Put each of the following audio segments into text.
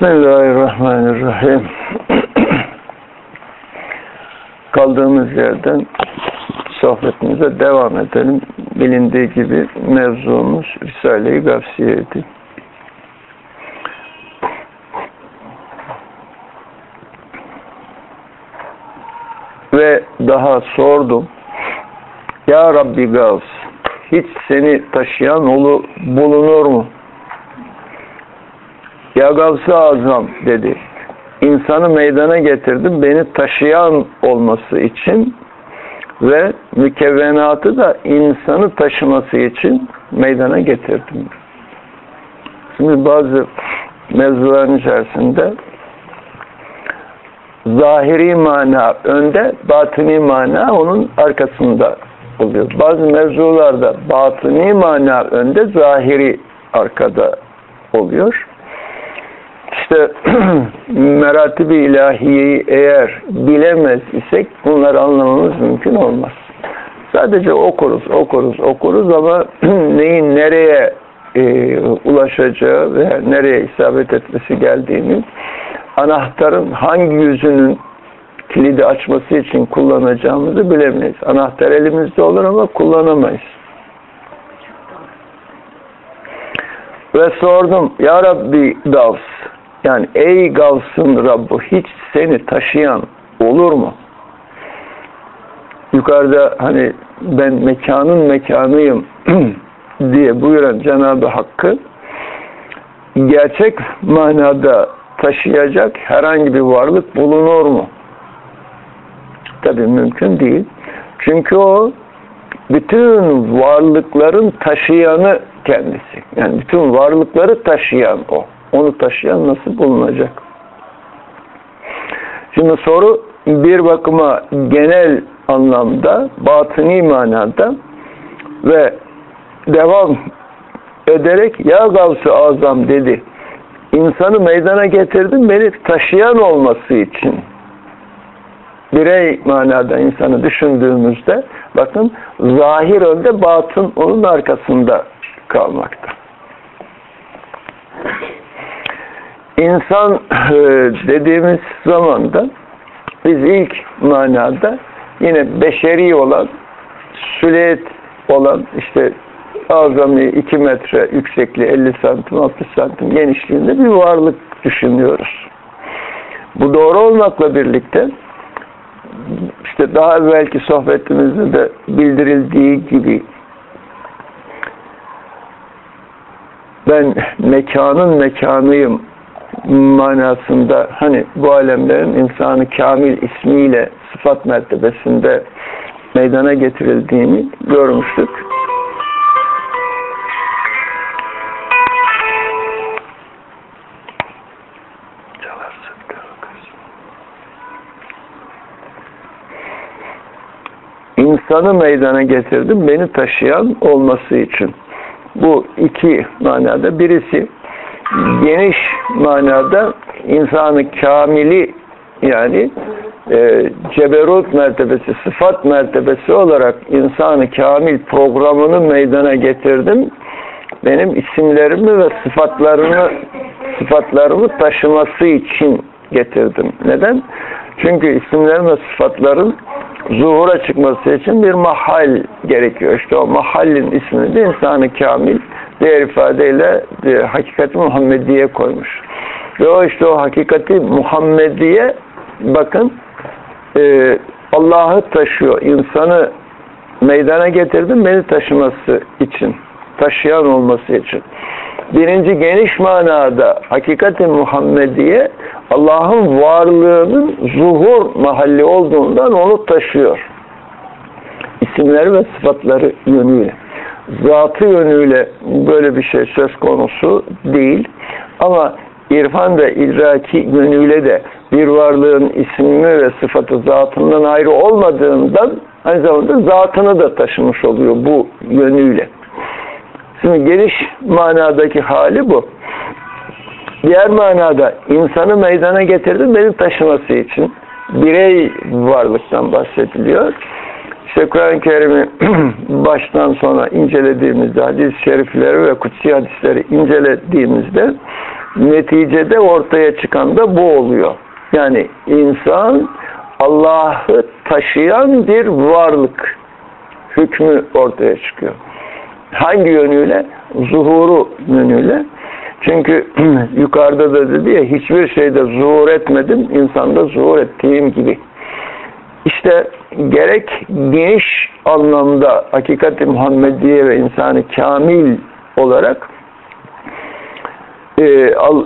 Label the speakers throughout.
Speaker 1: Bismillahirrahmanirrahim. Kaldığımız yerden sohbetimize devam edelim. Bilindiği gibi mevzumuz Risale-i Gafsiye'ydi. Ve daha sordum. Ya Rabbi Gavs, hiç seni taşıyan olu bulunur mu? Ya Gavs-ı Azam dedi. İnsanı meydana getirdim beni taşıyan olması için ve mükevvenatı da insanı taşıması için meydana getirdim. Şimdi bazı mevzuların içerisinde zahiri mana önde, batini mana onun arkasında oluyor. Bazı mevzularda batini mana önde, zahiri arkada oluyor. İşte meratibi ilahiyeyi eğer bilemez isek bunları anlamamız mümkün olmaz. Sadece okuruz, okuruz, okuruz ama neyin nereye e, ulaşacağı ve nereye isabet etmesi geldiğini anahtarın hangi yüzünün kilidi açması için kullanacağımızı bilemeyiz. Anahtar elimizde olur ama kullanamayız. Ve sordum, Ya Rabbi Gavs, yani ey Gavs'ın Rabbi hiç seni taşıyan olur mu? Yukarıda hani ben mekanın mekanıyım diye buyuran Cenab-ı Hakk'ı gerçek manada taşıyacak herhangi bir varlık bulunur mu? Tabii mümkün değil. Çünkü o bütün varlıkların taşıyanı kendisi. Yani bütün varlıkları taşıyan o. Onu taşıyan nasıl bulunacak? Şimdi soru bir bakıma genel anlamda, batıni manada ve devam ederek ya Gavs-ı Azam dedi. İnsanı meydana getirdim beni taşıyan olması için. Birey manada insanı düşündüğümüzde bakın zahir önde batın onun arkasında kalmakta. İnsan e, dediğimiz zamanda biz ilk manada yine beşeri olan, süleyet olan işte azami 2 metre yüksekliği 50 santim 60 santim genişliğinde bir varlık düşünüyoruz. Bu doğru olmakla birlikte işte daha evvelki sohbetimizde de bildirildiği gibi ben mekanın mekanıyım manasında hani bu alemlerin insanı kamil ismiyle sıfat mertebesinde meydana getirildiğini görmüştük. İnsanı meydana getirdim beni taşıyan olması için. Bu iki manada birisi geniş manada insanı kamili yani e, ceberut mertebesi, sıfat mertebesi olarak insanı kamil programını meydana getirdim. Benim isimlerimi ve sıfatlarını sıfatlarımı taşıması için getirdim. Neden? Çünkü isimlerin ve sıfatların zuhura çıkması için bir mahal gerekiyor. İşte o mahallin ismini de insanı kamil diğer ifadeyle e, hakikati Muhammediye koymuş. Ve o işte o hakikati Muhammediye bakın e, Allah'ı taşıyor. insanı meydana getirdim beni taşıması için. Taşıyan olması için. Birinci geniş manada hakikati Muhammediye Allah'ın varlığının zuhur mahalli olduğundan onu taşıyor. İsimleri ve sıfatları yönüyle. Zatı yönüyle böyle bir şey söz konusu değil. Ama irfan ve idraki yönüyle de bir varlığın ismi ve sıfatı zatından ayrı olmadığından aynı zamanda zatını da taşımış oluyor bu yönüyle. Şimdi geniş manadaki hali bu. Diğer manada insanı meydana getirdim benim taşıması için birey varlıktan bahsediliyor. İşte Kur'an-ı Kerim'i baştan sona incelediğimizde hadis-i şerifleri ve kutsi hadisleri incelediğimizde neticede ortaya çıkan da bu oluyor. Yani insan Allah'ı taşıyan bir varlık hükmü ortaya çıkıyor. Hangi yönüyle? Zuhuru yönüyle. Çünkü yukarıda da dedi ya hiçbir şeyde zuhur etmedim, insanda zuhur ettiğim gibi. İşte gerek geniş anlamda hakikati Muhammediye ve insanı kamil olarak e,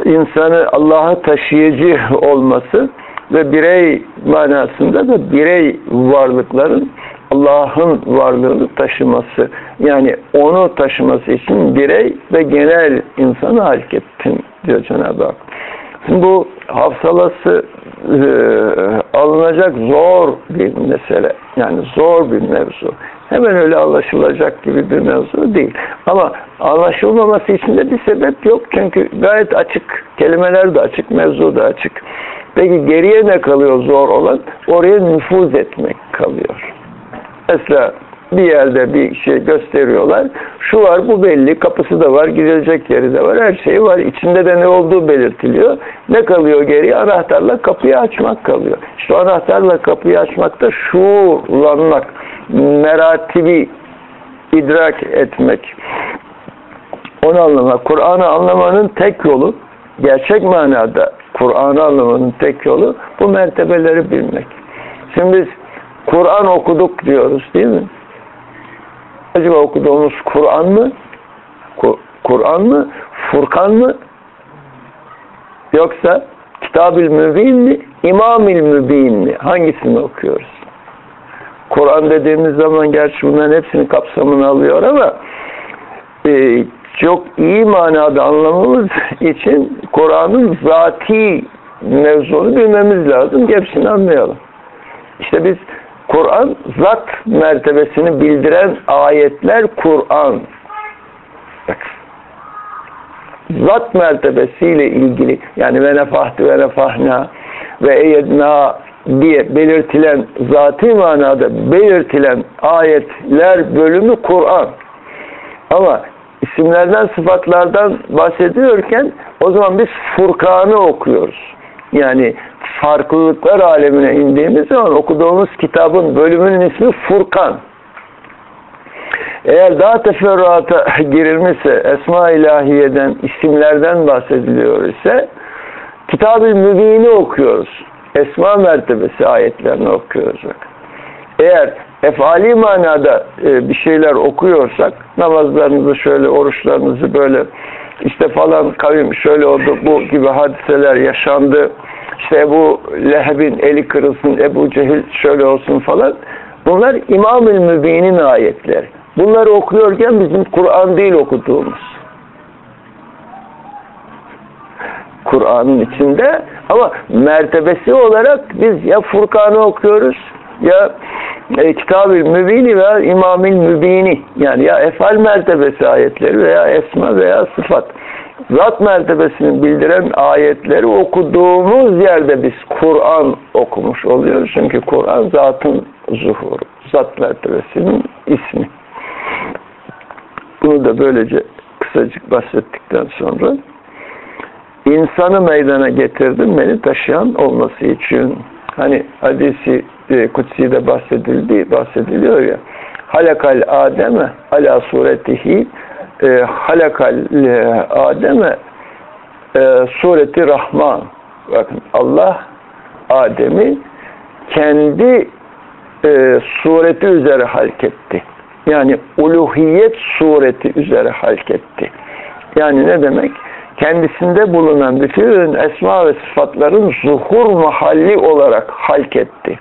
Speaker 1: insanı Allah'a taşıyıcı olması ve birey manasında da birey varlıkların Allah'ın varlığını taşıması yani onu taşıması için birey ve genel insanı harekettin diyor Cenab-ı Hak. Bu hafsalası e, alınacak zor bir mesele. Yani zor bir mevzu. Hemen öyle anlaşılacak gibi bir mevzu değil. Ama anlaşılmaması için de bir sebep yok. Çünkü gayet açık. Kelimeler de açık, mevzu da açık. Peki geriye ne kalıyor zor olan? Oraya nüfuz etmek kalıyor. Mesela bir yerde bir şey gösteriyorlar. Şu var bu belli. Kapısı da var. Gidilecek yeri de var. Her şey var. İçinde de ne olduğu belirtiliyor. Ne kalıyor geriye? Anahtarla kapıyı açmak kalıyor. İşte anahtarla kapıyı açmakta şuurlanmak, meratibi idrak etmek. Onu anlamak. Kur'an'ı anlamanın tek yolu, gerçek manada Kur'an'ı anlamanın tek yolu bu mertebeleri bilmek. Şimdi biz Kur'an okuduk diyoruz değil mi? Acaba okuduğumuz Kur'an mı? Kur'an mı? Furkan mı? Yoksa Kitab-ül Mübin mi? İmam-ül Mübin mi? Hangisini okuyoruz? Kur'an dediğimiz zaman gerçi bunların hepsinin kapsamını alıyor ama e, çok iyi manada anlamamız için Kur'an'ın zati mevzunu bilmemiz lazım. Hepsini anlayalım. İşte biz Kur'an zat mertebesini bildiren ayetler Kur'an. Zat mertebesiyle ilgili yani ve nefahti ve nefahna ve eyyedna diye belirtilen zati manada belirtilen ayetler bölümü Kur'an. Ama isimlerden, sıfatlardan bahsediyorken o zaman biz Furkan'ı okuyoruz. Yani farklılıklar alemine indiğimiz zaman okuduğumuz kitabın bölümünün ismi Furkan. Eğer daha teferruata girilmişse Esma ilahiyeden, isimlerden bahsediliyor ise Kitab-ı Mübin'i okuyoruz. Esma mertebesi ayetlerini okuyoruz. Eğer efali manada e, bir şeyler okuyorsak namazlarınızı şöyle, oruçlarınızı böyle işte falan kavim şöyle oldu, bu gibi hadiseler yaşandı işte bu Leheb'in eli kırılsın, Ebu Cehil şöyle olsun falan. Bunlar İmam-ül Mübin'in ayetleri. Bunları okuyorken bizim Kur'an değil okuduğumuz. Kur'an'ın içinde ama mertebesi olarak biz ya Furkan'ı okuyoruz ya e, Kitab-ül Mübini veya İmam-ül Mübini yani ya efal mertebesi ayetleri veya esma veya sıfat zat mertebesini bildiren ayetleri okuduğumuz yerde biz Kur'an okumuş oluyoruz. Çünkü Kur'an zatın zuhuru, zat mertebesinin ismi. Bunu da böylece kısacık bahsettikten sonra insanı meydana getirdim beni taşıyan olması için. Hani hadisi e, Kutsi'de bahsedildi, bahsediliyor ya. Halakal Adem'e ala suretihi e, halakal e, Adem'e e, sureti Rahman. Bakın Allah Adem'i kendi e, sureti üzere halketti. Yani uluhiyet sureti üzere halketti. Yani ne demek? Kendisinde bulunan bütün esma ve sıfatların zuhur mahalli olarak halketti.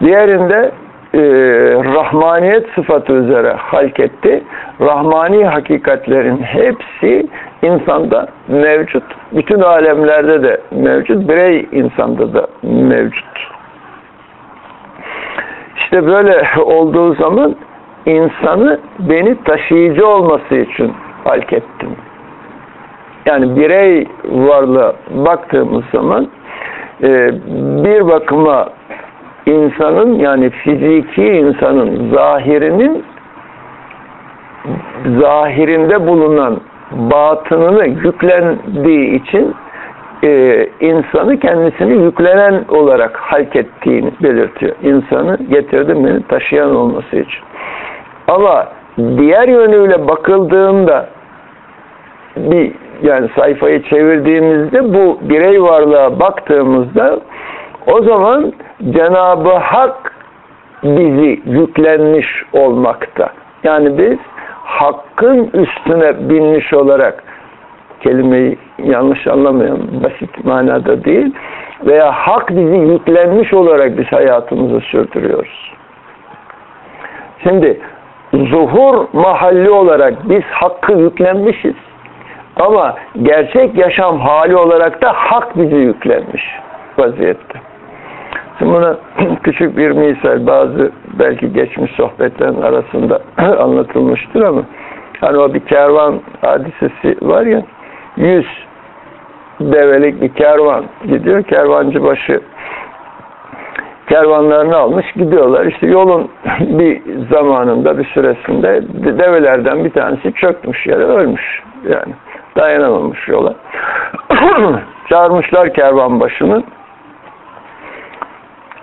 Speaker 1: Diğerinde e, rahmaniyet sıfatı üzere halketti. Rahmani hakikatlerin hepsi insanda mevcut. Bütün alemlerde de mevcut. Birey insanda da mevcut. İşte böyle olduğu zaman insanı beni taşıyıcı olması için halkettim. Yani birey varlığa baktığımız zaman e, bir bakıma insanın yani fiziki insanın zahirinin zahirinde bulunan batınını yüklendiği için e, insanı kendisini yüklenen olarak halk ettiğini belirtiyor. İnsanı getirdi beni taşıyan olması için. Ama diğer yönüyle bakıldığında bir yani sayfayı çevirdiğimizde bu birey varlığa baktığımızda o zaman Cenab-ı Hak bizi yüklenmiş olmakta. Yani biz hakkın üstüne binmiş olarak kelimeyi yanlış anlamayın basit manada değil veya hak bizi yüklenmiş olarak biz hayatımızı sürdürüyoruz. Şimdi zuhur mahalli olarak biz hakkı yüklenmişiz. Ama gerçek yaşam hali olarak da hak bizi yüklenmiş vaziyette. Şimdi buna küçük bir misal bazı belki geçmiş sohbetlerin arasında anlatılmıştır ama hani o bir kervan hadisesi var ya yüz develik bir kervan gidiyor. Kervancı başı kervanlarını almış gidiyorlar. İşte yolun bir zamanında bir süresinde develerden bir tanesi çökmüş yere ölmüş. Yani dayanamamış yola. Çağırmışlar kervan başını.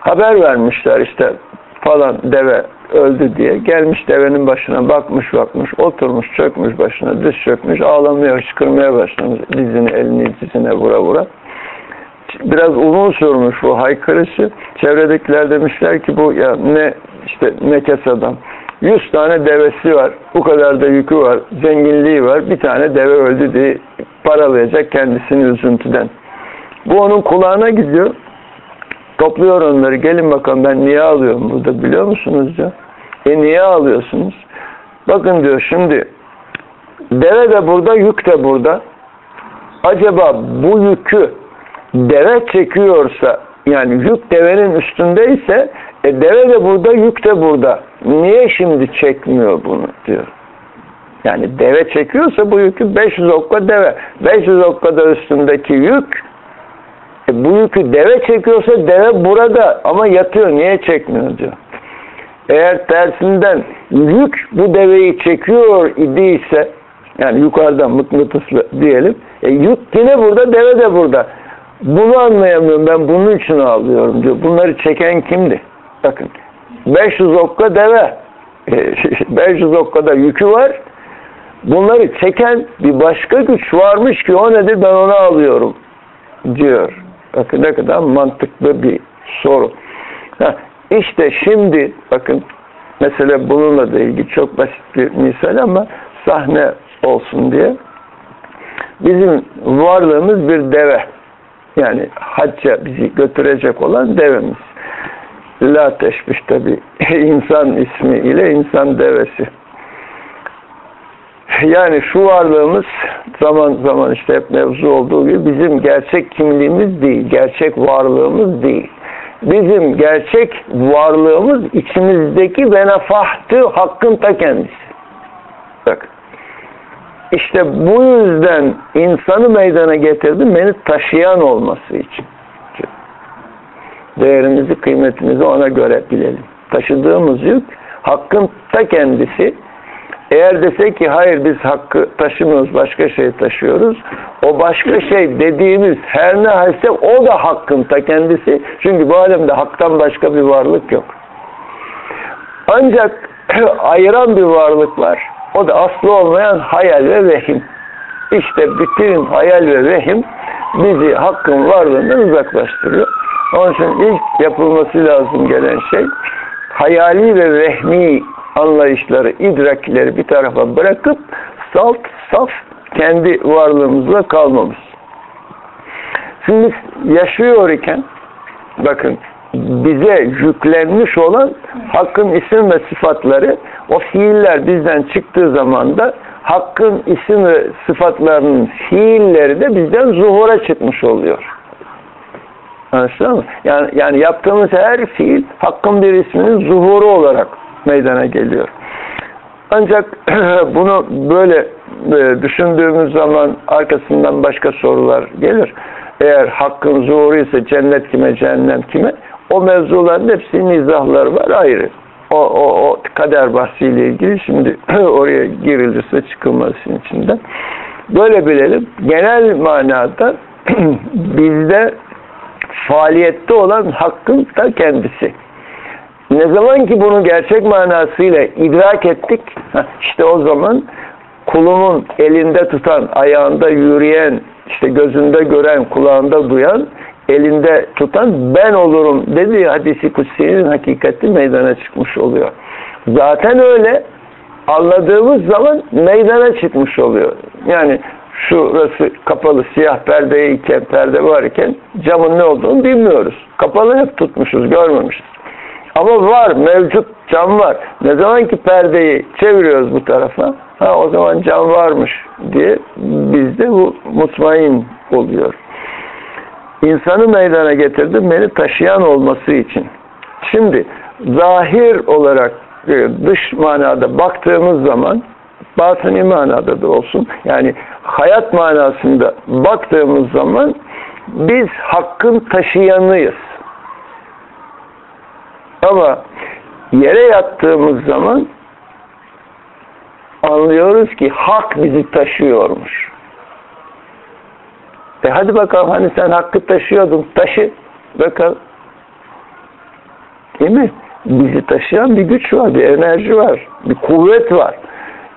Speaker 1: Haber vermişler işte falan deve öldü diye. Gelmiş devenin başına bakmış bakmış, oturmuş çökmüş başına, düz çökmüş, ağlamaya, hıçkırmaya başlamış. Dizini, elini dizine vura vura. Biraz uzun sürmüş bu haykırışı. Çevredekiler demişler ki bu ya ne işte ne kes adam. Yüz tane devesi var. Bu kadar da yükü var. Zenginliği var. Bir tane deve öldü diye paralayacak kendisini üzüntüden. Bu onun kulağına gidiyor. Topluyor onları. Gelin bakalım ben niye alıyorum burada biliyor musunuz diyor. E niye alıyorsunuz? Bakın diyor şimdi deve de burada, yük de burada. Acaba bu yükü deve çekiyorsa yani yük devenin üstündeyse e deve de burada, yük de burada. Niye şimdi çekmiyor bunu diyor. Yani deve çekiyorsa bu yükü 500 okka deve. 500 okkada üstündeki yük e bu yükü deve çekiyorsa deve burada ama yatıyor. Niye çekmiyor diyor. Eğer tersinden yük bu deveyi çekiyor idiyse yani yukarıdan mıknatıslı diyelim. E yük yine burada, deve de burada. Bunu anlayamıyorum. Ben bunun için ağlıyorum diyor. Bunları çeken kimdi? Bakın 500 okka deve 500 okkada yükü var. Bunları çeken bir başka güç varmış ki o nedir ben onu alıyorum diyor. Bakın ne kadar mantıklı bir soru. Ha, işte şimdi bakın mesela bununla da ilgili çok basit bir misal ama sahne olsun diye. Bizim varlığımız bir deve. Yani hacca bizi götürecek olan devemiz. La teşbih tabi insan ismi ile insan devesi. Yani şu varlığımız zaman zaman işte hep mevzu olduğu gibi bizim gerçek kimliğimiz değil, gerçek varlığımız değil. Bizim gerçek varlığımız içimizdeki venefahtı hakkın ta kendisi. Bak. İşte bu yüzden insanı meydana getirdim beni taşıyan olması için. Değerimizi, kıymetimizi ona göre bilelim. Taşıdığımız yük hakkın ta kendisi. Eğer desek ki hayır biz hakkı taşımıyoruz, başka şey taşıyoruz. O başka şey dediğimiz her ne halse o da hakkın ta kendisi. Çünkü bu alemde haktan başka bir varlık yok. Ancak ayıran bir varlık var. O da aslı olmayan hayal ve vehim. İşte bütün hayal ve vehim bizi hakkın varlığından uzaklaştırıyor. Onun için ilk yapılması lazım gelen şey hayali ve vehmi anlayışları, idrakleri bir tarafa bırakıp salt, saf kendi varlığımızla kalmamız. Şimdi yaşıyor iken bakın bize yüklenmiş olan hakkın isim ve sıfatları o fiiller bizden çıktığı zaman da hakkın isim ve sıfatlarının fiilleri de bizden zuhura çıkmış oluyor. Anlaşılıyor mu? Yani, yani yaptığımız her fiil hakkın bir isminin zuhuru olarak meydana geliyor. Ancak bunu böyle e, düşündüğümüz zaman arkasından başka sorular gelir. Eğer hakkın zuhuru ise cennet kime, cehennem kime? O mevzuların hepsinin izahları var ayrı. O, o, o kader bahsiyle ilgili şimdi oraya girilirse çıkılması içinden. Böyle bilelim. Genel manada bizde faaliyette olan hakkın da kendisi. Ne zaman ki bunu gerçek manasıyla idrak ettik, işte o zaman kulumun elinde tutan, ayağında yürüyen, işte gözünde gören, kulağında duyan, elinde tutan ben olurum dediği hadisi kutsiyenin hakikati meydana çıkmış oluyor. Zaten öyle anladığımız zaman meydana çıkmış oluyor. Yani şurası kapalı siyah perdeyken, perde varken camın ne olduğunu bilmiyoruz. Kapalı hep tutmuşuz, görmemişiz. Ama var, mevcut cam var. Ne zaman ki perdeyi çeviriyoruz bu tarafa, ha o zaman cam varmış diye bizde bu mutmain oluyor. İnsanı meydana getirdim beni taşıyan olması için. Şimdi zahir olarak e, dış manada baktığımız zaman batıni manada da olsun yani hayat manasında baktığımız zaman biz hakkın taşıyanıyız. Ama yere yattığımız zaman anlıyoruz ki hak bizi taşıyormuş. E hadi bakalım hani sen hakkı taşıyordun taşı bakalım. Değil mi? Bizi taşıyan bir güç var, bir enerji var, bir kuvvet var.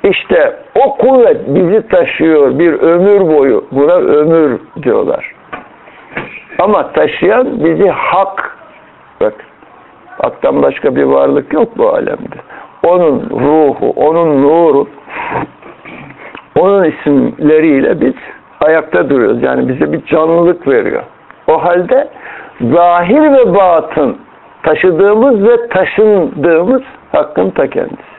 Speaker 1: İşte o kuvvet bizi taşıyor bir ömür boyu. Buna ömür diyorlar. Ama taşıyan bizi hak. Bak, haktan başka bir varlık yok bu alemde. Onun ruhu, onun nuru, onun isimleriyle biz ayakta duruyoruz. Yani bize bir canlılık veriyor. O halde zahir ve batın taşıdığımız ve taşındığımız hakkın ta kendisi.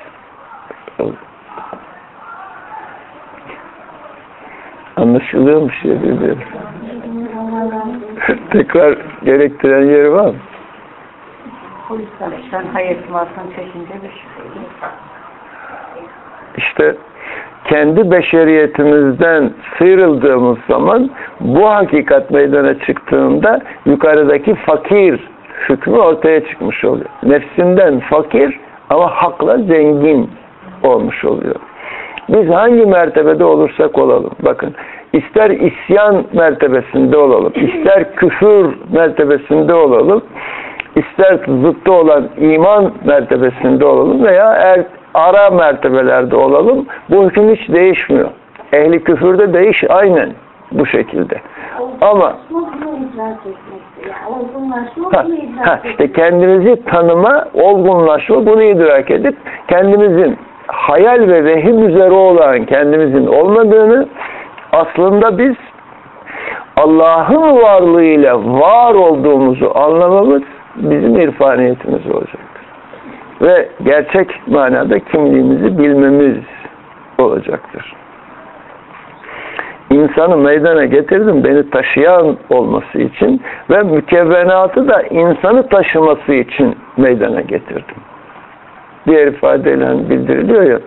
Speaker 1: Anlaşılıyor mu şey bilmiyorum. Tekrar gerektiren yeri var mı?
Speaker 2: Hayır masasını çekince bir.
Speaker 1: İşte kendi beşeriyetimizden sıyrıldığımız zaman bu hakikat meydana çıktığında yukarıdaki fakir hükmü ortaya çıkmış oluyor. Nefsinden fakir ama hakla zengin olmuş oluyor. Biz hangi mertebede olursak olalım. Bakın ister isyan mertebesinde olalım, ister küfür mertebesinde olalım, ister zıttı olan iman mertebesinde olalım veya er, ara mertebelerde olalım. Bu hüküm hiç değişmiyor. Ehli küfürde değiş aynen bu şekilde. Ama ha, ha, işte kendimizi tanıma, olgunlaşma, bunu idrak edip kendimizin hayal ve vehim üzere olan kendimizin olmadığını aslında biz Allah'ın varlığıyla var olduğumuzu anlamamız bizim irfaniyetimiz olacaktır. Ve gerçek manada kimliğimizi bilmemiz olacaktır. İnsanı meydana getirdim beni taşıyan olması için ve mükevvenatı da insanı taşıması için meydana getirdim. Diğer ifadeyle bildiriliyor ya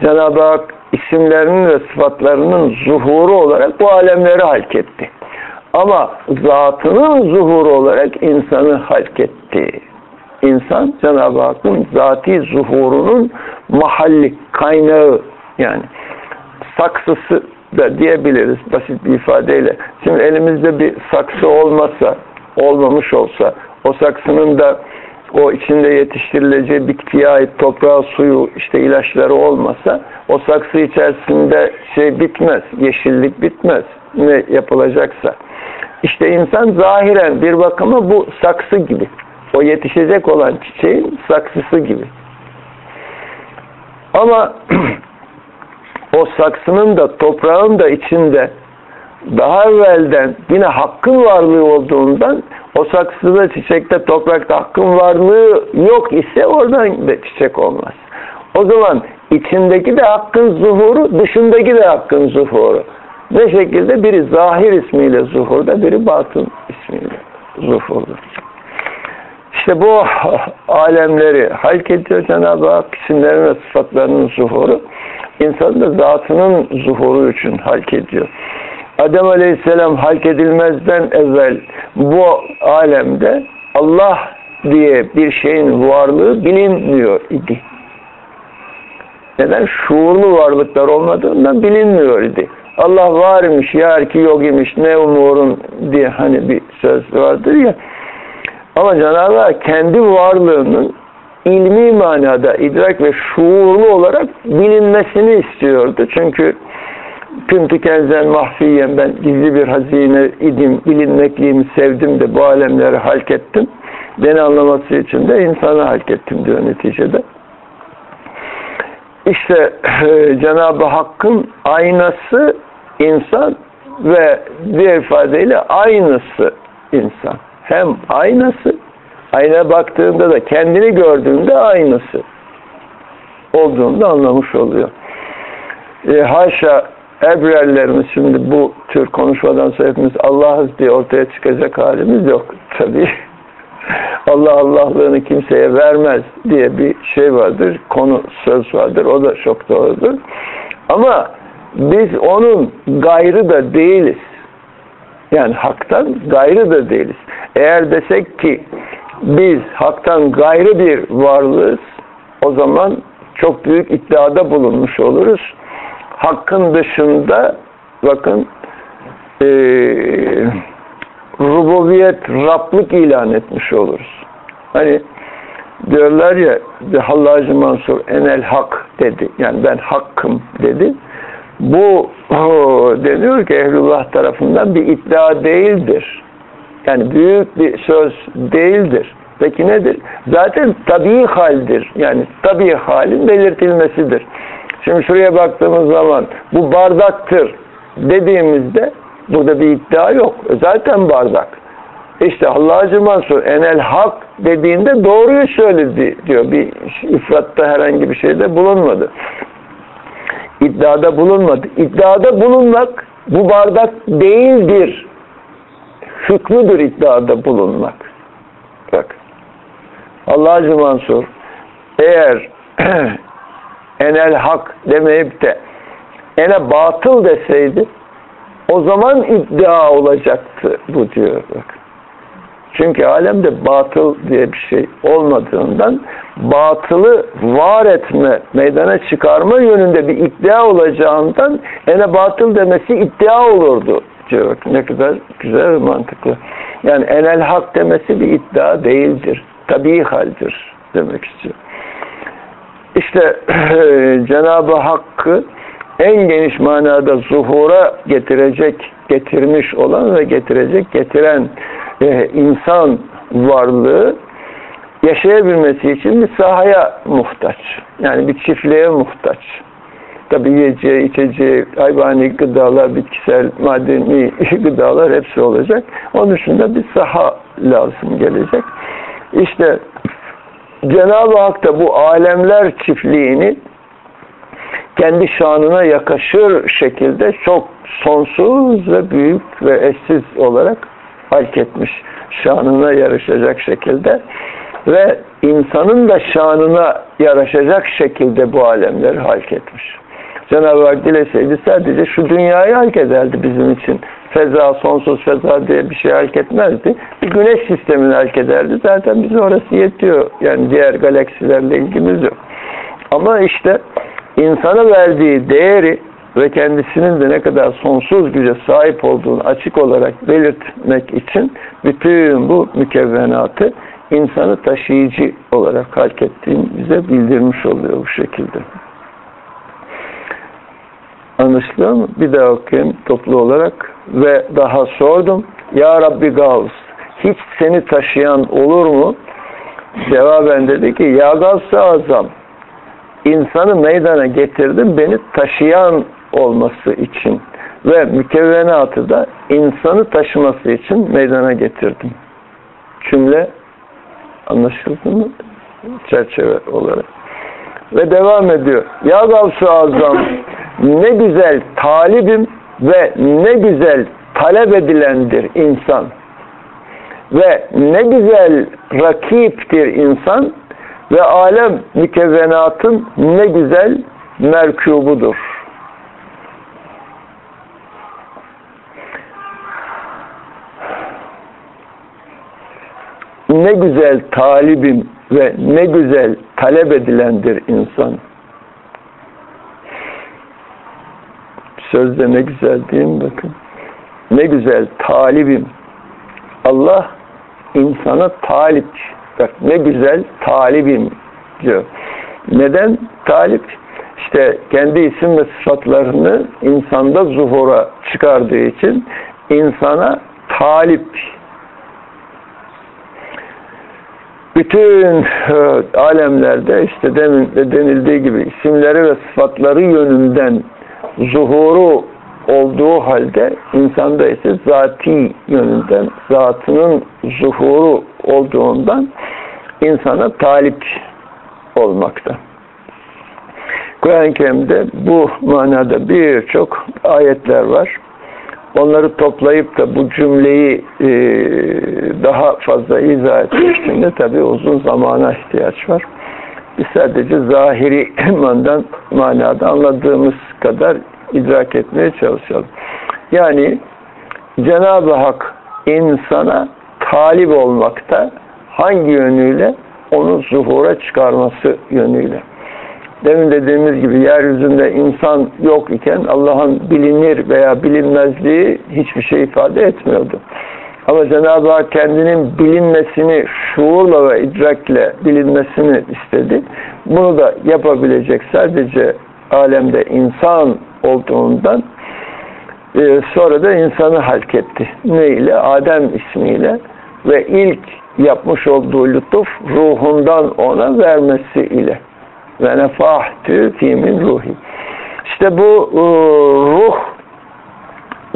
Speaker 1: Cenab-ı Hak isimlerinin ve sıfatlarının zuhuru olarak bu alemleri halketti. Ama zatının zuhuru olarak insanı halketti. İnsan Cenab-ı Hakk'ın zati zuhurunun mahalli, kaynağı yani saksısı da diyebiliriz basit bir ifadeyle. Şimdi elimizde bir saksı olmasa, olmamış olsa, o saksının da o içinde yetiştirileceği bitkiye ait toprağı, suyu, işte ilaçları olmasa o saksı içerisinde şey bitmez, yeşillik bitmez ne yapılacaksa. İşte insan zahiren bir bakıma bu saksı gibi. O yetişecek olan çiçeğin saksısı gibi. Ama o saksının da toprağın da içinde daha evvelden yine hakkın varlığı olduğundan o saksıda, çiçekte, toprakta hakkın varlığı yok ise oradan da çiçek olmaz. O zaman içindeki de hakkın zuhuru, dışındaki de hakkın zuhuru. Ne şekilde? Biri zahir ismiyle zuhurda, biri batın ismiyle zuhurda. İşte bu alemleri halk ediyor Cenab-ı Hak isimlerin ve sıfatlarının zuhuru. İnsanın da zatının zuhuru için halk ediyor. Adem Aleyhisselam halk edilmezden evvel bu alemde Allah diye bir şeyin varlığı bilinmiyor idi. Neden? Şuurlu varlıklar olmadığından bilinmiyor idi. Allah var imiş, yar ki yok imiş, ne umurun diye hani bir söz vardır ya. Ama Cenab-ı Hak kendi varlığının ilmi manada idrak ve şuurlu olarak bilinmesini istiyordu. Çünkü küntü kenzen mahfiyen ben gizli bir hazine idim, bilinmekliğimi sevdim de bu alemleri halk ettim. Beni anlaması için de insanı halk ettim diyor neticede. İşte e, Cenab-ı Hakk'ın aynası insan ve diğer ifadeyle aynısı insan. Hem aynası, aynaya baktığında da kendini gördüğünde aynısı olduğunu da anlamış oluyor. E, haşa Ebrellerimiz şimdi bu tür konuşmadan sonra hepimiz Allah'ız diye ortaya çıkacak halimiz yok tabii. Allah Allah'lığını kimseye vermez diye bir şey vardır, konu söz vardır. O da çok doğrudur. Ama biz onun gayrı da değiliz. Yani haktan gayrı da değiliz. Eğer desek ki biz haktan gayrı bir varlığız, o zaman çok büyük iddiada bulunmuş oluruz. Hakkın dışında bakın e, rububiyet, Rablık ilan etmiş oluruz. Hani diyorlar ya Hallacı Mansur enel hak dedi. Yani ben hakkım dedi. Bu deniyor ki Ehlullah tarafından bir iddia değildir. Yani büyük bir söz değildir. Peki nedir? Zaten tabii haldir. Yani tabii halin belirtilmesidir. Şimdi şuraya baktığımız zaman bu bardaktır dediğimizde burada bir iddia yok. Zaten bardak. İşte Allah'cı Mansur enel hak dediğinde doğruyu söyledi diyor. Bir ifratta herhangi bir şeyde bulunmadı. İddiada bulunmadı. İddiada bulunmak bu bardak değildir. Hükmüdür iddiada bulunmak. Bak. Allah'cı Mansur eğer enel hak demeyip de ene batıl deseydi o zaman iddia olacaktı bu diyor bak. Çünkü alemde batıl diye bir şey olmadığından batılı var etme, meydana çıkarma yönünde bir iddia olacağından ene batıl demesi iddia olurdu diyor. Ne kadar güzel mantıklı. Yani enel hak demesi bir iddia değildir. Tabii haldir demek istiyor. İşte Cenab-ı Hakk'ı en geniş manada zuhura getirecek, getirmiş olan ve getirecek, getiren e, insan varlığı yaşayabilmesi için bir sahaya muhtaç. Yani bir çiftliğe muhtaç. Tabi yiyeceği, içeceği, hayvani gıdalar, bitkisel, madeni gıdalar hepsi olacak. Onun dışında bir saha lazım gelecek. İşte Cenab-ı Hak da bu alemler çiftliğini kendi şanına yakışır şekilde çok sonsuz ve büyük ve eşsiz olarak halk etmiş. Şanına yarışacak şekilde ve insanın da şanına yaraşacak şekilde bu alemleri halk etmiş. Cenab-ı Hak dileseydi sadece şu dünyayı halk ederdi bizim için. Feza, sonsuz feza diye bir şey halk etmezdi. Bir güneş sistemini halk ederdi. Zaten bize orası yetiyor. Yani diğer galaksilerle ilgimiz yok. Ama işte insana verdiği değeri ve kendisinin de ne kadar sonsuz güce sahip olduğunu açık olarak belirtmek için bütün bu mükevvenatı insanı taşıyıcı olarak halk ettiğini bize bildirmiş oluyor bu şekilde. Anlaşılıyor mu? Bir daha okuyayım toplu olarak. Ve daha sordum. Ya Rabbi Gavs, hiç seni taşıyan olur mu? Cevaben dedi ki, Ya Gavs-ı Azam, insanı meydana getirdim beni taşıyan olması için ve mükevvenatı da insanı taşıması için meydana getirdim. Cümle anlaşıldı mı? Çerçeve olarak. Ve devam ediyor. Ya Gavs-ı Azam ne güzel talibim ve ne güzel talep edilendir insan. Ve ne güzel rakiptir insan ve alem mükevvenatın ne güzel merkubudur. Ne güzel talibim ve ne güzel talep edilendir insan. Sözde ne güzel değil mi bakın. Ne güzel talibim. Allah insana talip. Bak ne güzel talibim diyor. Neden talip? İşte kendi isim ve sıfatlarını insanda zuhura çıkardığı için insana talip bütün e, alemlerde işte demin de denildiği gibi isimleri ve sıfatları yönünden zuhuru olduğu halde insanda ise zati yönünden zatının zuhuru olduğundan insana talip olmakta. Kur'an-ı Kerim'de bu manada birçok ayetler var. Onları toplayıp da bu cümleyi e, daha fazla izah etmek için de tabi uzun zamana ihtiyaç var. Biz sadece zahiri mandan, manada anladığımız kadar idrak etmeye çalışalım. Yani Cenab-ı Hak insana talip olmakta hangi yönüyle? Onu zuhura çıkarması yönüyle. Demin dediğimiz gibi yeryüzünde insan yok iken Allah'ın bilinir veya bilinmezliği hiçbir şey ifade etmiyordu. Ama Cenab-ı Hak kendinin bilinmesini şuurla ve idrakle bilinmesini istedi. Bunu da yapabilecek sadece alemde insan olduğundan e, sonra da insanı halketti. Ne ile? Adem ismiyle ve ilk yapmış olduğu lütuf ruhundan ona vermesi ile ve nefahtü fimin ruhi. İşte bu e, ruh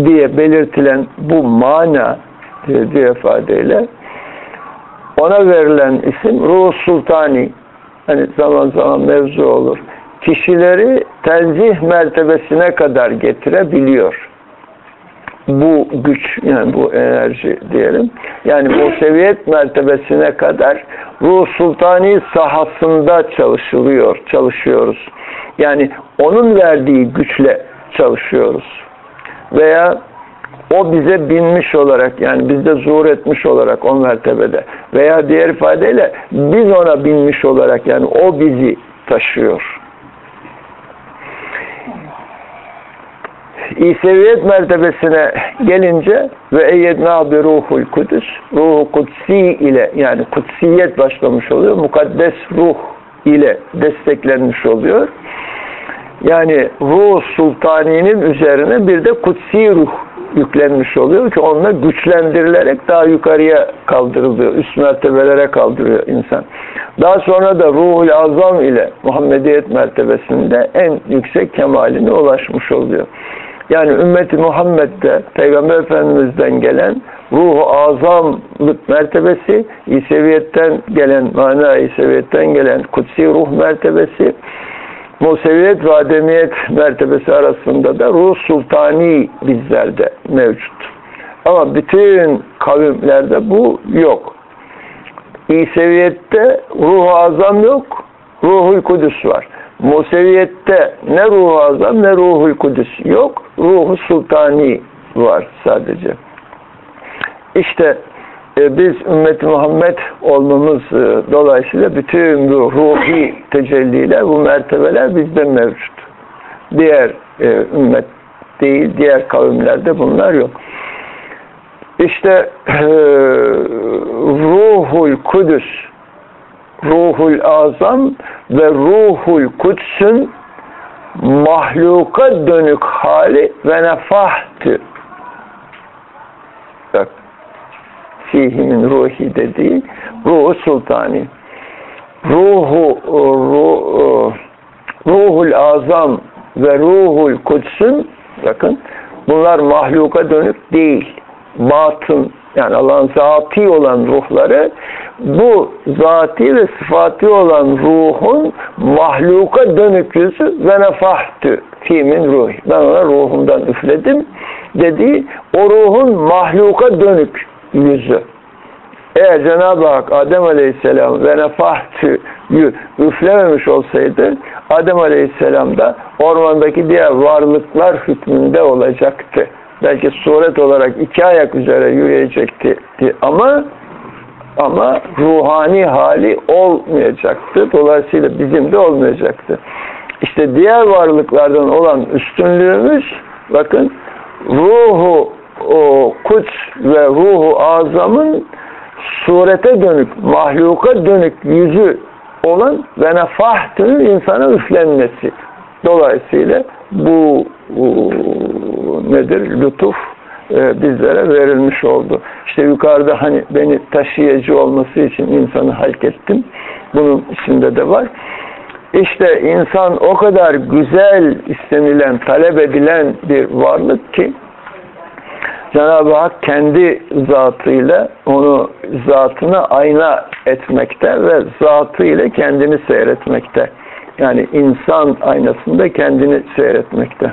Speaker 1: diye belirtilen bu mana diye ifadeyle ona verilen isim ruh sultani hani zaman zaman mevzu olur. Kişileri tenzih mertebesine kadar getirebiliyor. Bu güç yani bu enerji diyelim. Yani bu seviyet mertebesine kadar ruh sultani sahasında çalışılıyor, çalışıyoruz. Yani onun verdiği güçle çalışıyoruz. Veya o bize binmiş olarak yani bizde zuhur etmiş olarak o mertebede veya diğer ifadeyle biz ona binmiş olarak yani o bizi taşıyor. İseviyet mertebesine gelince ve eyyedna bi ruhul kudüs ruhu kutsi ile yani kutsiyet başlamış oluyor. Mukaddes ruh ile desteklenmiş oluyor. Yani ruh sultaninin üzerine bir de kutsi ruh yüklenmiş oluyor ki onunla güçlendirilerek daha yukarıya kaldırılıyor. Üst mertebelere kaldırıyor insan. Daha sonra da ruhul azam ile Muhammediyet mertebesinde en yüksek kemaline ulaşmış oluyor. Yani ümmeti Muhammed'de Peygamber Efendimiz'den gelen ruhu azamlık mertebesi, İseviyetten gelen, mana İseviyetten gelen kutsi ruh mertebesi, Museviyet ve Ademiyet mertebesi arasında da ruh sultani bizlerde mevcut. Ama bütün kavimlerde bu yok. İseviyette ruh azam yok, ruhul kudüs var. Museviyette ne ruhu azam ne ruhul kudüs yok. Ruhu sultani var sadece. İşte e, biz ümmet Muhammed olmamız e, dolayısıyla bütün bu ruhi tecelliler, bu mertebeler bizde mevcut. Diğer e, ümmet değil, diğer kavimlerde bunlar yok. İşte e, ruhul kudüs ruhul azam ve ruhul kudüsün mahluka dönük hali ve nefahtı. Bak, fihimin ruhi dediği ruhu sultani. Ruhu, ruh, ruhul azam ve ruhul kudüsün bakın bunlar mahluka dönük değil. Batın yani Allah'ın zati olan ruhları bu zati ve sıfatı olan ruhun mahluka dönük yüzü ve nefahtü fimin ruhi. Ben ona ruhumdan üfledim dediği o ruhun mahluka dönük yüzü. Eğer Cenab-ı Hak Adem Aleyhisselam ve nefahtü'yü üflememiş olsaydı Adem Aleyhisselam da ormandaki diğer varlıklar hükmünde olacaktı belki suret olarak iki ayak üzere yürüyecekti ama ama ruhani hali olmayacaktı. Dolayısıyla bizim de olmayacaktı. İşte diğer varlıklardan olan üstünlüğümüz bakın ruhu o kuts ve ruhu azamın surete dönük, mahluka dönük yüzü olan ve nefahtının insana üflenmesi. Dolayısıyla bu nedir? Lütuf e, bizlere verilmiş oldu. İşte yukarıda hani beni taşıyıcı olması için insanı halk ettim. Bunun içinde de var. İşte insan o kadar güzel istenilen, talep edilen bir varlık ki Cenab-ı Hak kendi zatıyla onu zatına ayna etmekte ve zatıyla kendini seyretmekte. Yani insan aynasında kendini seyretmekte.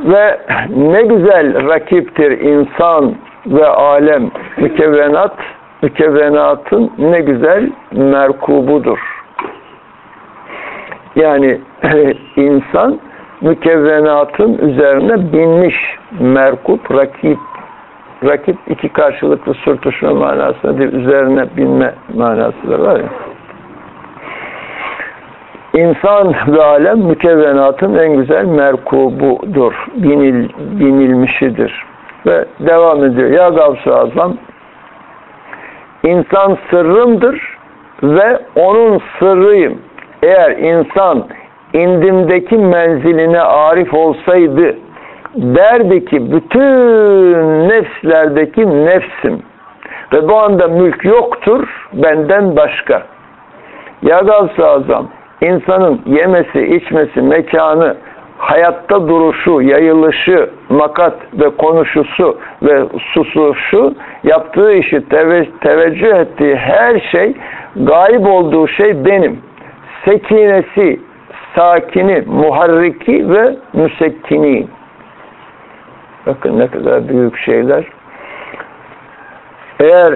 Speaker 1: Ve ne güzel rakiptir insan ve alem, mükevvenat, mükevvenatın ne güzel merkubudur. Yani insan mükevvenatın üzerine binmiş merkup, rakip. Rakip iki karşılıklı sürtüşme manasında değil, üzerine binme manası da var ya. İnsan ve alem mükevvenatın en güzel merkubudur. Binil, binilmişidir. Ve devam ediyor. Ya Gavs-ı Azam insan sırrımdır ve onun sırrıyım. Eğer insan indimdeki menziline arif olsaydı derdi ki bütün nefslerdeki nefsim ve bu anda mülk yoktur benden başka. Ya Gavs-ı Azam insanın yemesi, içmesi, mekanı, hayatta duruşu, yayılışı, makat ve konuşusu ve susuşu, yaptığı işi teve teveccüh ettiği her şey, gayb olduğu şey benim. Sekinesi, sakini, muharriki ve müsekkini. Bakın ne kadar büyük şeyler. Eğer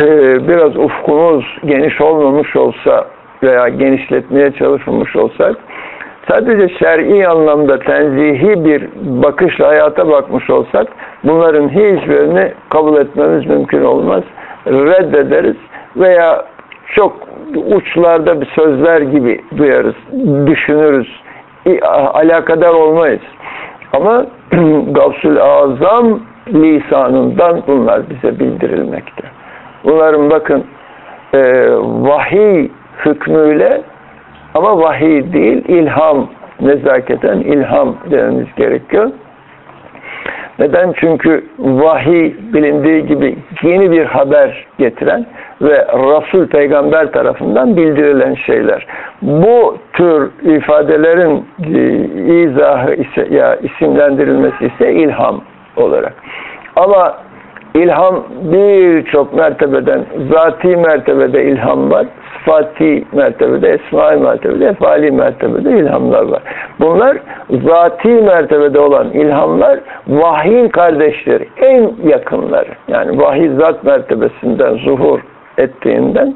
Speaker 1: e, biraz ufkumuz geniş olmamış olsa veya genişletmeye çalışılmış olsak sadece şer'i anlamda tenzihi bir bakışla hayata bakmış olsak bunların hiçbirini kabul etmemiz mümkün olmaz. Reddederiz veya çok uçlarda bir sözler gibi duyarız, düşünürüz, alakadar olmayız. Ama Gavsul Azam lisanından bunlar bize bildirilmekte. Bunların bakın e, vahiy hükmüyle ama vahiy değil, ilham, nezaketen ilham dememiz gerekiyor. Neden? Çünkü vahiy bilindiği gibi yeni bir haber getiren ve Resul peygamber tarafından bildirilen şeyler. Bu tür ifadelerin e, izahı ise ya isimlendirilmesi ise ilham olarak. Ama ilham birçok mertebeden, zati mertebede ilham var, sıfati mertebede, esmai mertebede, efali mertebede ilhamlar var. Bunlar zati mertebede olan ilhamlar vahyin kardeşleri, en yakınları. Yani vahiy zat mertebesinden zuhur ettiğinden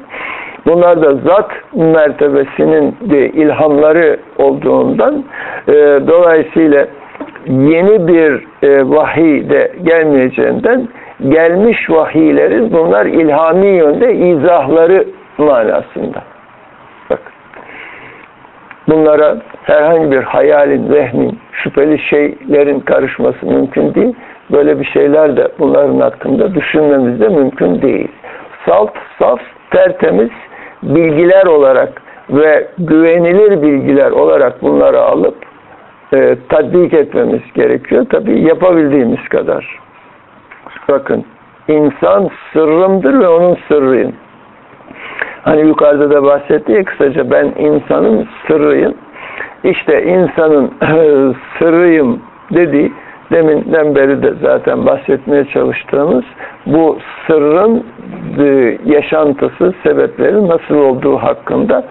Speaker 1: bunlar da zat mertebesinin de ilhamları olduğundan e, dolayısıyla yeni bir e, vahiy de gelmeyeceğinden gelmiş vahiylerin bunlar ilhami yönde izahları manasında. Bak. Bunlara herhangi bir hayalin, vehmin, şüpheli şeylerin karışması mümkün değil. Böyle bir şeyler de bunların hakkında düşünmemiz de mümkün değil. Salt, saf, tertemiz bilgiler olarak ve güvenilir bilgiler olarak bunları alıp e, tatbik etmemiz gerekiyor. Tabii yapabildiğimiz kadar. Bakın, insan sırrımdır ve onun sırrıyım. Hani yukarıda da bahsetti ya kısaca ben insanın sırrıyım. İşte insanın sırrıyım dediği deminden beri de zaten bahsetmeye çalıştığımız bu sırrın e, yaşantısı, sebepleri nasıl olduğu hakkında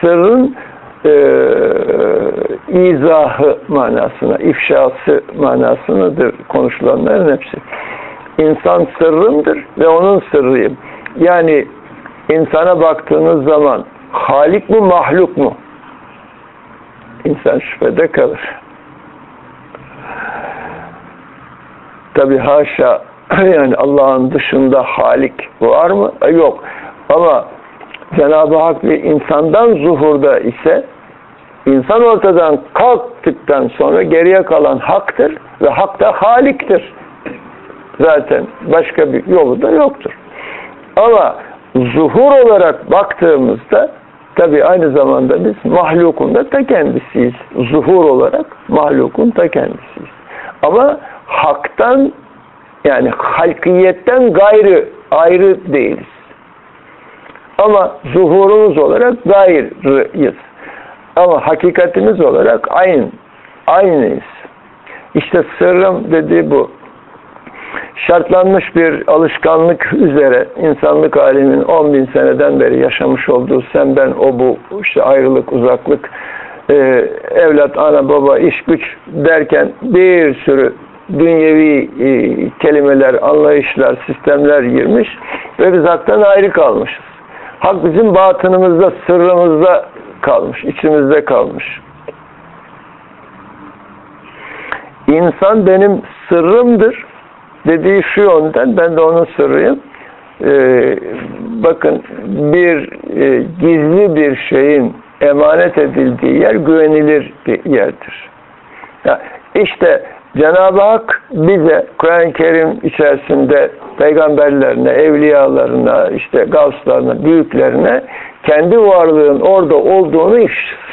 Speaker 1: sırrın e, izahı manasına, ifşası manasındadır konuşulanların hepsi. İnsan sırrımdır ve onun sırrıyım. Yani insana baktığınız zaman Halik mi mahluk mu? İnsan şüphede kalır. Tabi haşa yani Allah'ın dışında Halik var mı? E, yok. Ama Cenab-ı Hak bir insandan zuhurda ise insan ortadan kalk yaptıktan sonra geriye kalan haktır ve hak da haliktir. Zaten başka bir yolu da yoktur. Ama zuhur olarak baktığımızda tabi aynı zamanda biz mahlukun da ta kendisiyiz. Zuhur olarak mahlukun ta kendisiyiz. Ama haktan yani halkiyetten gayrı ayrı değiliz. Ama zuhurumuz olarak gayrıyız. Ama hakikatimiz olarak aynı. Aynıyız. İşte sırrım dediği bu. Şartlanmış bir alışkanlık üzere insanlık aleminin 10 bin seneden beri yaşamış olduğu sen ben o bu işte ayrılık uzaklık e, evlat ana baba iş güç derken bir sürü dünyevi e, kelimeler anlayışlar sistemler girmiş ve biz haktan ayrı kalmışız. Hak bizim batınımızda, sırrımızda kalmış, içimizde kalmış. İnsan benim sırrımdır dediği şu yönden, ben de onun sırrıyım. Ee, bakın bir e, gizli bir şeyin emanet edildiği yer güvenilir bir yerdir. Ya işte Cenab-ı Hak bize Kur'an-ı Kerim içerisinde peygamberlerine, evliyalarına, işte gavslarına, büyüklerine kendi varlığın orada olduğunu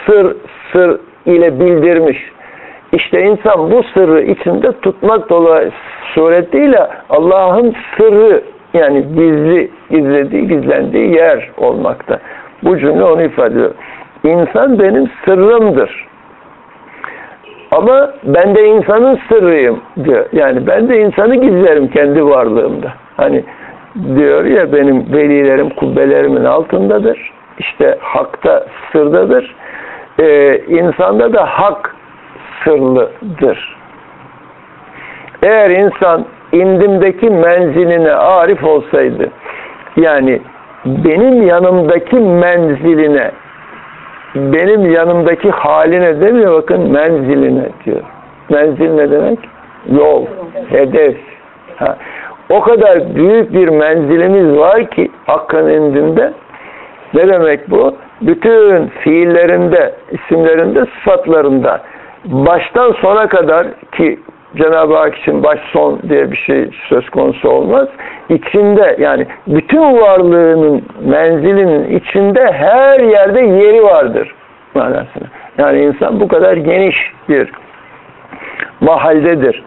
Speaker 1: sır sır ile bildirmiş. İşte insan bu sırrı içinde tutmak dolayı suretiyle Allah'ın sırrı yani gizli, gizlediği, gizlendiği yer olmakta. Bu cümle onu ifade ediyor. İnsan benim sırrımdır. Ama ben de insanın sırrıyım diyor. Yani ben de insanı gizlerim kendi varlığımda. Hani diyor ya benim velilerim kubbelerimin altındadır. İşte hakta sırdadır. Ee, insanda da hak sırlıdır. Eğer insan indimdeki menziline arif olsaydı yani benim yanımdaki menziline benim yanımdaki haline demiyor bakın menziline diyor. Menzil ne demek? Yol, hedef. Ha. O kadar büyük bir menzilimiz var ki Hakk'ın indinde. Ne demek bu? Bütün fiillerinde, isimlerinde, sıfatlarında baştan sona kadar ki Cenab-ı Hak için baş son diye bir şey söz konusu olmaz. İçinde yani bütün varlığının menzilinin içinde her yerde yeri vardır manasına. Yani insan bu kadar geniş bir mahaldedir.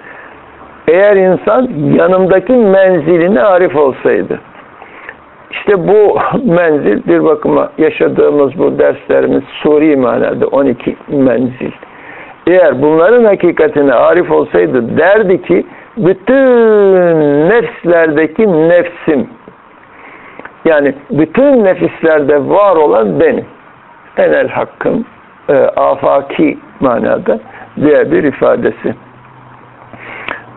Speaker 1: Eğer insan yanımdaki menziline arif olsaydı işte bu menzil bir bakıma yaşadığımız bu derslerimiz suri manada 12 menzil eğer bunların hakikatine arif olsaydı derdi ki bütün nefslerdeki nefsim yani bütün nefislerde var olan benim. Enel hakkım e, afaki manada diye bir ifadesi.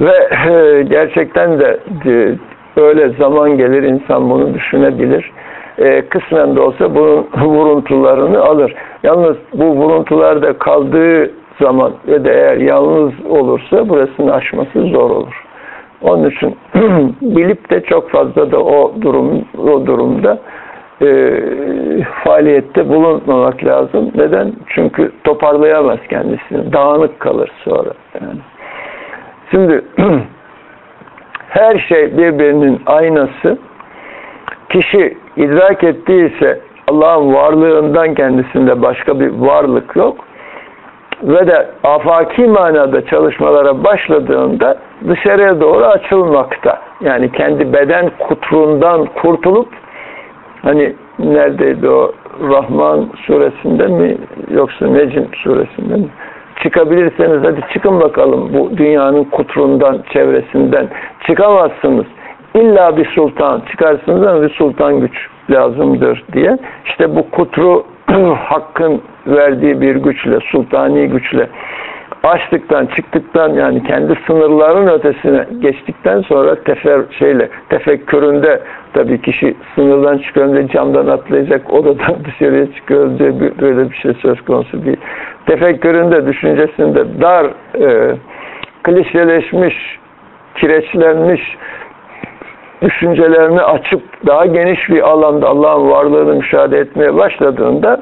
Speaker 1: Ve e, gerçekten de e, öyle zaman gelir insan bunu düşünebilir. E, kısmen de olsa bunun vuruntularını alır. Yalnız bu vuruntularda kaldığı zaman ve de eğer yalnız olursa burasını aşması zor olur. Onun için bilip de çok fazla da o durum o durumda e, faaliyette bulunmamak lazım. Neden? Çünkü toparlayamaz kendisini. Dağınık kalır sonra. Yani. Şimdi her şey birbirinin aynası. Kişi idrak ettiyse Allah'ın varlığından kendisinde başka bir varlık yok ve de afaki manada çalışmalara başladığında dışarıya doğru açılmakta. Yani kendi beden kutrundan kurtulup hani neredeydi o Rahman suresinde mi yoksa Necim suresinde mi? Çıkabilirseniz hadi çıkın bakalım bu dünyanın kutrundan, çevresinden. Çıkamazsınız. İlla bir sultan çıkarsınız ama bir sultan güç lazımdır diye. İşte bu kutru hakkın verdiği bir güçle, sultani güçle açtıktan, çıktıktan yani kendi sınırların ötesine geçtikten sonra tefer şeyle, tefekküründe tabii kişi sınırdan çıkınca camdan atlayacak, odadan dışarıya çıkıyor diye böyle bir şey söz konusu değil. Tefekküründe, düşüncesinde dar, e, klişeleşmiş, kireçlenmiş düşüncelerini açıp daha geniş bir alanda Allah'ın varlığını müşahede etmeye başladığında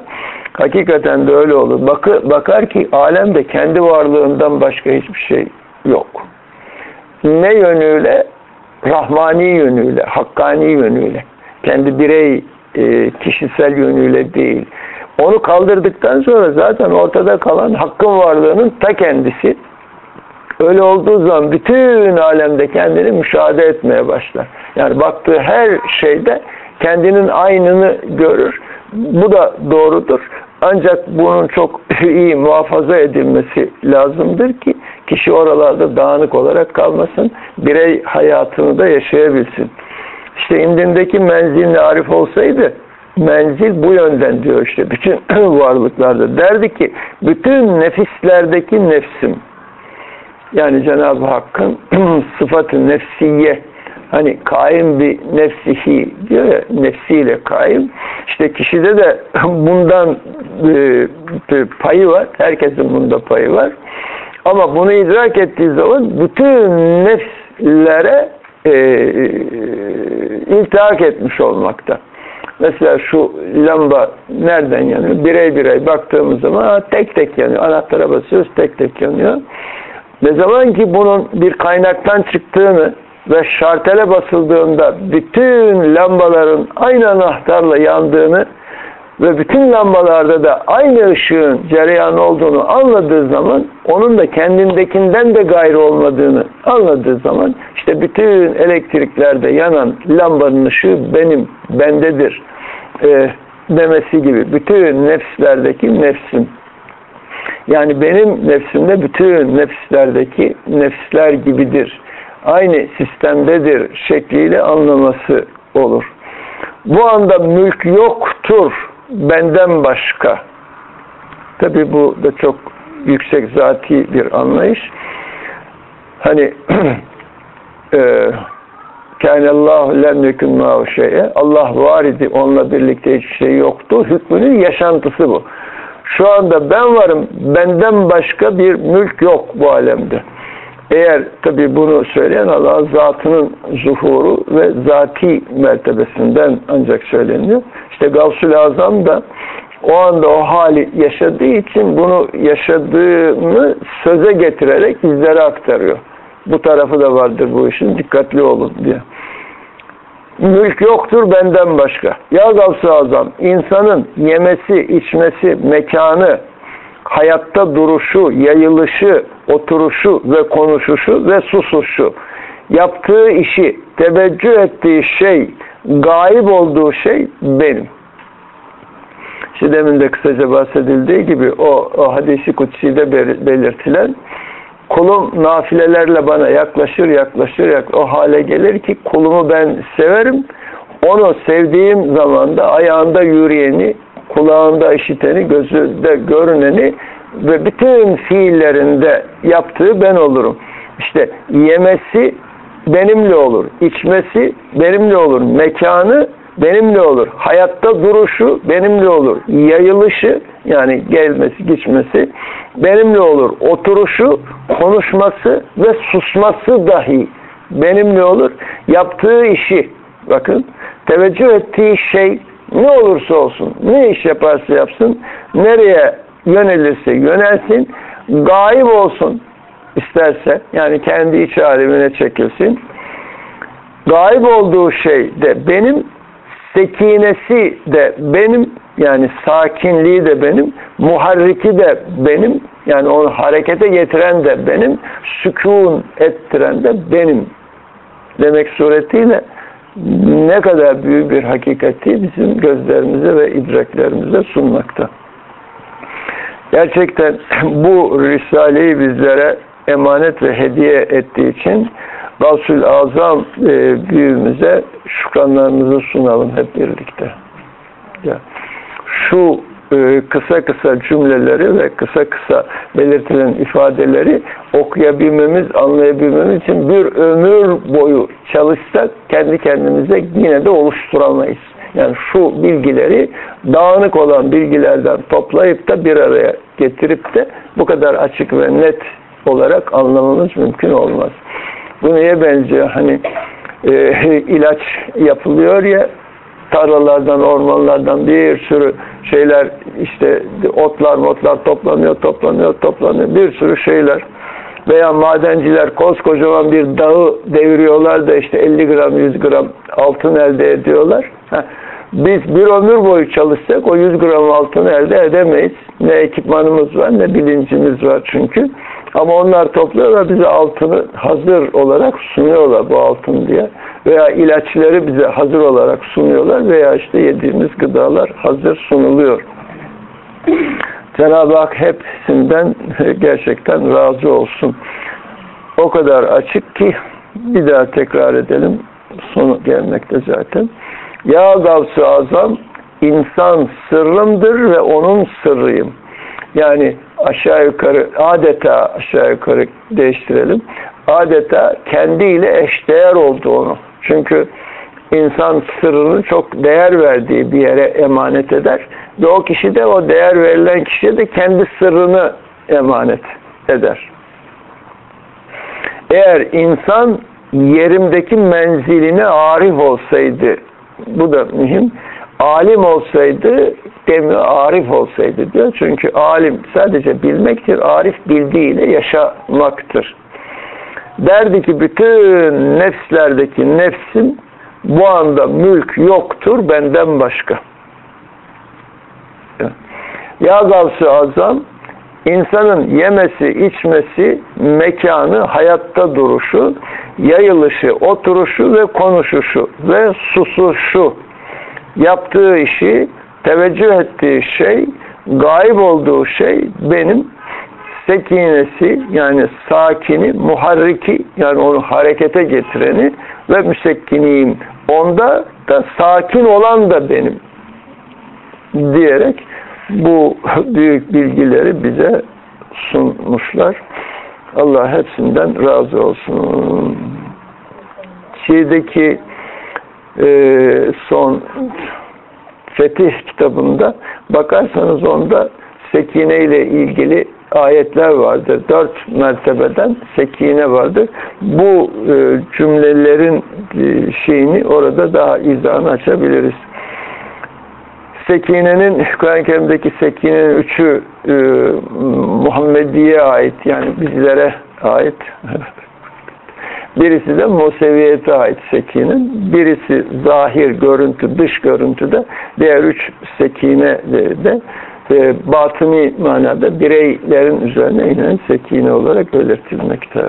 Speaker 1: Hakikaten de öyle olur. Bakı, bakar ki alemde kendi varlığından başka hiçbir şey yok. Ne yönüyle? Rahmani yönüyle, hakkani yönüyle. Kendi birey e, kişisel yönüyle değil. Onu kaldırdıktan sonra zaten ortada kalan hakkın varlığının ta kendisi. Öyle olduğu zaman bütün alemde kendini müşahede etmeye başlar. Yani baktığı her şeyde kendinin aynını görür. Bu da doğrudur. Ancak bunun çok iyi muhafaza edilmesi lazımdır ki kişi oralarda dağınık olarak kalmasın. Birey hayatını da yaşayabilsin. İşte indindeki menzil arif olsaydı menzil bu yönden diyor işte bütün varlıklarda. Derdi ki bütün nefislerdeki nefsim yani Cenab-ı Hakk'ın sıfatı nefsiye hani kaim bir nefsihi diyor ya nefsiyle kaim işte kişide de bundan e, payı var herkesin bunda payı var ama bunu idrak ettiği zaman bütün nefslere e, iltihak etmiş olmakta. Mesela şu lamba nereden yanıyor? Birey birey baktığımız zaman tek tek yanıyor. Anahtara basıyoruz tek tek yanıyor. Ne zaman ki bunun bir kaynaktan çıktığını ve şartele basıldığında bütün lambaların aynı anahtarla yandığını ve bütün lambalarda da aynı ışığın cereyan olduğunu anladığı zaman onun da kendindekinden de gayrı olmadığını anladığı zaman işte bütün elektriklerde yanan lambanın ışığı benim, bendedir e, demesi gibi bütün nefslerdeki nefsim yani benim nefsimde bütün nefslerdeki nefsler gibidir. Aynı sistemdedir şekliyle anlaması olur. Bu anda mülk yoktur benden başka. Tabi bu da çok yüksek zati bir anlayış. Hani e, Kânellâhu lem mâhu şeye. Allah var idi, onunla birlikte hiçbir şey yoktu. Hükmünün yaşantısı bu. Şu anda ben varım, benden başka bir mülk yok bu alemde. Eğer tabi bunu söyleyen Allah zatının zuhuru ve zati mertebesinden ancak söyleniyor. İşte Gavsul Azam da o anda o hali yaşadığı için bunu yaşadığını söze getirerek bizlere aktarıyor. Bu tarafı da vardır bu işin dikkatli olun diye. Mülk yoktur benden başka. Ya Gavs-ı Azam insanın yemesi, içmesi, mekanı, hayatta duruşu, yayılışı, oturuşu ve konuşuşu ve susuşu, yaptığı işi, teveccüh ettiği şey, gayip olduğu şey benim. İşte demin de kısaca bahsedildiği gibi o, o hadisi kutsi'de belirtilen kulum nafilelerle bana yaklaşır yaklaşır yaklaşır o hale gelir ki kulumu ben severim onu sevdiğim zaman da ayağında yürüyeni kulağında işiteni gözünde görüneni ve bütün fiillerinde yaptığı ben olurum. İşte yemesi benimle olur, içmesi benimle olur, mekanı benimle olur. Hayatta duruşu benimle olur. Yayılışı yani gelmesi, geçmesi benimle olur. Oturuşu, konuşması ve susması dahi benimle olur. Yaptığı işi bakın teveccüh ettiği şey ne olursa olsun, ne iş yaparsa yapsın, nereye yönelirse yönelsin, gayb olsun isterse, yani kendi iç alemine çekilsin. Gayb olduğu şey de benim, sekinesi de benim, yani sakinliği de benim, muharriki de benim, yani onu harekete getiren de benim, sükun ettiren de benim demek suretiyle ne kadar büyük bir hakikati bizim gözlerimize ve idraklerimize sunmakta. Gerçekten bu Risale'yi bizlere emanet ve hediye ettiği için Rasul Azam e, büyüğümüze şükranlarımızı sunalım hep birlikte. Ya, şu e, kısa kısa cümleleri ve kısa kısa belirtilen ifadeleri okuyabilmemiz, anlayabilmemiz için bir ömür boyu çalışsak kendi kendimize yine de oluşturamayız. Yani şu bilgileri dağınık olan bilgilerden toplayıp da bir araya getirip de bu kadar açık ve net olarak anlamamız mümkün olmaz. Bu neye benziyor? Hani e, ilaç yapılıyor ya tarlalardan, ormanlardan bir sürü şeyler işte otlar motlar toplanıyor, toplanıyor, toplanıyor. Bir sürü şeyler. Veya madenciler koskocaman bir dağı deviriyorlar da işte 50 gram 100 gram altın elde ediyorlar. Biz bir ömür boyu çalışsak o 100 gram altını elde edemeyiz. Ne ekipmanımız var ne bilincimiz var çünkü. Ama onlar topluyorlar bize altını hazır olarak sunuyorlar bu altın diye. Veya ilaçları bize hazır olarak sunuyorlar veya işte yediğimiz gıdalar hazır sunuluyor. Cenab-ı Hak hepsinden gerçekten razı olsun. O kadar açık ki bir daha tekrar edelim. Sonu gelmekte zaten. Ya Gavs-ı Azam insan sırrımdır ve onun sırrıyım. Yani aşağı yukarı adeta aşağı yukarı değiştirelim. Adeta kendiyle eşdeğer oldu onu. Çünkü insan sırrını çok değer verdiği bir yere emanet eder. Ve o kişi de o değer verilen kişiye de kendi sırrını emanet eder. Eğer insan yerimdeki menziline arif olsaydı, bu da mühim, alim olsaydı demi arif olsaydı diyor. Çünkü alim sadece bilmektir, arif bildiğiyle yaşamaktır. Derdi ki bütün nefslerdeki nefsim bu anda mülk yoktur benden başka. Ya Gavs-ı Azam insanın yemesi, içmesi, mekanı, hayatta duruşu, yayılışı, oturuşu ve konuşuşu ve susuşu, yaptığı işi, teveccüh ettiği şey, gayb olduğu şey benim sekinesi yani sakini, muharriki yani onu harekete getireni ve müsekkiniyim. Onda da sakin olan da benim diyerek bu büyük bilgileri bize sunmuşlar. Allah hepsinden razı olsun. Şiirdeki e, son Fetih kitabında bakarsanız onda sekine ile ilgili ayetler vardır. Dört mertebeden sekine vardır. Bu e, cümlelerin e, şeyini orada daha izahını açabiliriz. Sekine'nin, Kur'an-ı Kerim'deki Sekine'nin üçü e, Muhammediye ait yani bizlere ait. Birisi de Museviyete ait sekinin. Birisi zahir görüntü, dış görüntüde. Diğer üç sekine de, de e, batıni manada bireylerin üzerine inen sekine olarak belirtilmekte.